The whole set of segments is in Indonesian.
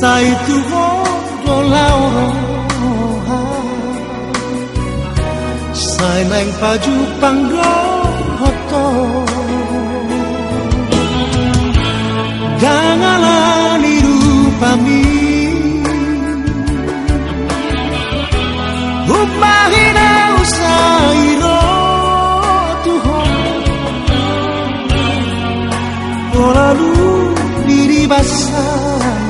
sai tu do lauro sai nang paju panggo hoto Gangalani rupami Upahina usairo Tuhan. Lalu diri basando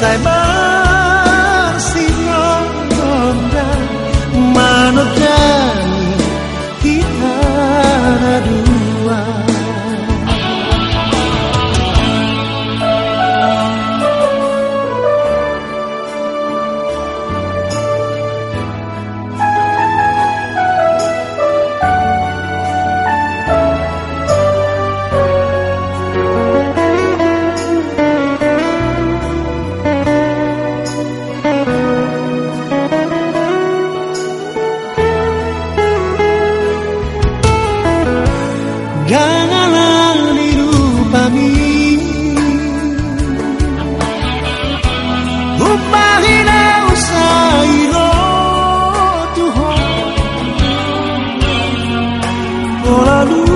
I Ganalani rupami Upahina usairo Tuhan. Lalu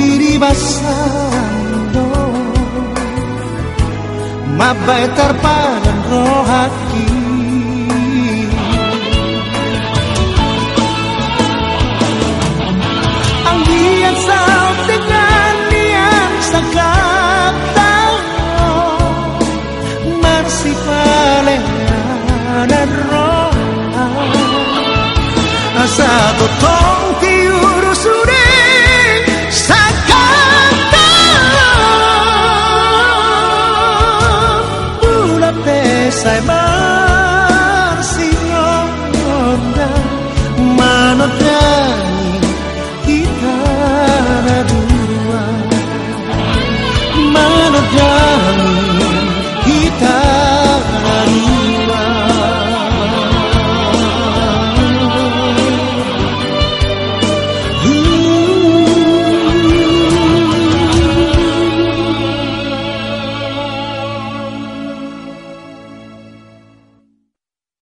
diri basando Mabai terpadan roh Asa totong tiuru sudah sakap tahu Bula pesai mersi ronda Manot